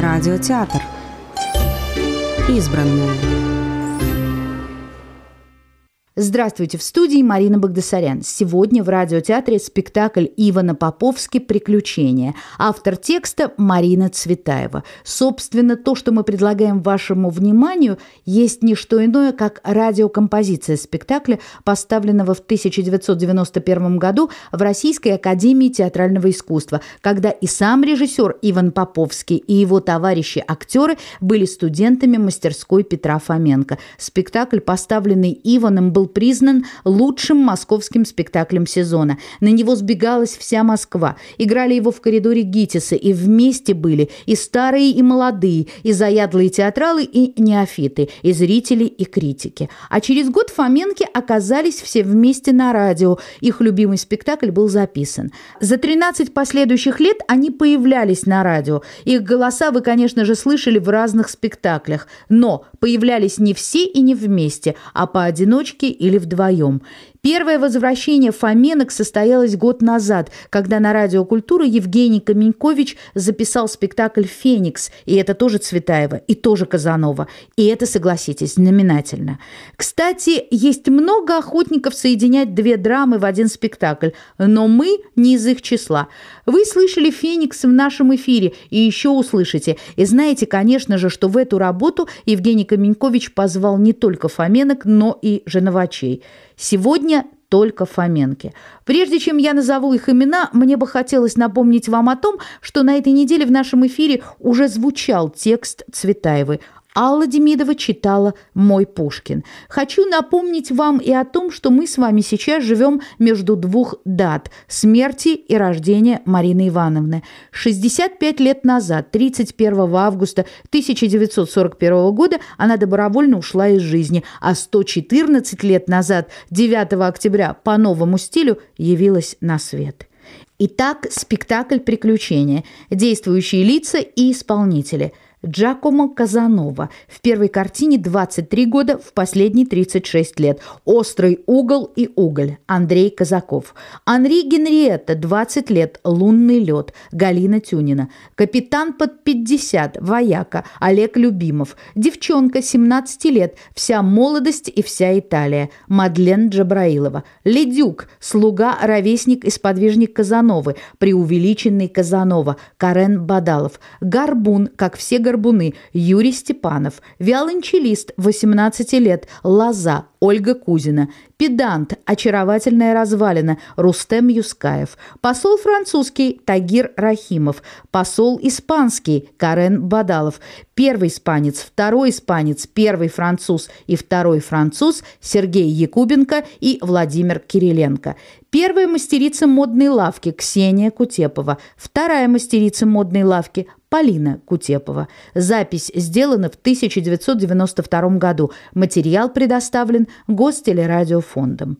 Радиотеатр. Избранное. Здравствуйте, в студии Марина Багдасарян. Сегодня в радиотеатре спектакль Ивана Поповски «Приключения». Автор текста Марина Цветаева. Собственно, то, что мы предлагаем вашему вниманию, есть не что иное, как радиокомпозиция спектакля, поставленного в 1991 году в Российской академии театрального искусства, когда и сам режиссер Иван Поповский, и его товарищи-актеры были студентами мастерской Петра Фоменко. Спектакль, поставленный Иваном, был признан лучшим московским спектаклем сезона. На него сбегалась вся Москва. Играли его в коридоре ГИТИСа, и вместе были и старые, и молодые, и заядлые театралы, и неофиты, и зрители, и критики. А через год Фоменки оказались все вместе на радио. Их любимый спектакль был записан. За 13 последующих лет они появлялись на радио. Их голоса вы, конечно же, слышали в разных спектаклях, но появлялись не все и не вместе, а поодиночке или вдвоем. Первое возвращение Фоменок состоялось год назад, когда на радио «Культура» Евгений Каменькович записал спектакль «Феникс», и это тоже Цветаева, и тоже Казанова, и это, согласитесь, знаменательно. Кстати, есть много охотников соединять две драмы в один спектакль, но мы не из их числа. Вы слышали «Феникс» в нашем эфире и еще услышите. И знаете, конечно же, что в эту работу Евгений Каменькович позвал не только Фоменок, но и Женовачей. Сегодня только Фоменки. Прежде чем я назову их имена, мне бы хотелось напомнить вам о том, что на этой неделе в нашем эфире уже звучал текст Цветаевой – Алла Демидова читала «Мой Пушкин». Хочу напомнить вам и о том, что мы с вами сейчас живем между двух дат – смерти и рождения Марины Ивановны. 65 лет назад, 31 августа 1941 года, она добровольно ушла из жизни, а 114 лет назад, 9 октября, по новому стилю, явилась на свет. Итак, спектакль «Приключения», действующие лица и исполнители – Джакомо Казанова. В первой картине 23 года, в последней 36 лет. «Острый угол и уголь» Андрей Казаков. Анри Генриетта, 20 лет, «Лунный лед» Галина Тюнина. Капитан под 50, вояка Олег Любимов. Девчонка, 17 лет, вся молодость и вся Италия Мадлен Джабраилова. Ледюк, слуга, ровесник и сподвижник Казановы, преувеличенный Казанова Карен Бадалов. Горбун, как все горбуны, Юрий Степанов, виолончелист, 18 лет, Лоза, Ольга Кузина, педант, очаровательная развалина, Рустем Юскаев, посол французский, Тагир Рахимов, посол испанский, Карен Бадалов, первый испанец, второй испанец, первый француз и второй француз, Сергей Якубенко и Владимир Кириленко, первая мастерица модной лавки, Ксения Кутепова, вторая мастерица модной лавки, Полина Кутепова. Запись сделана в 1992 году. Материал предоставлен Гостелерадиофондом.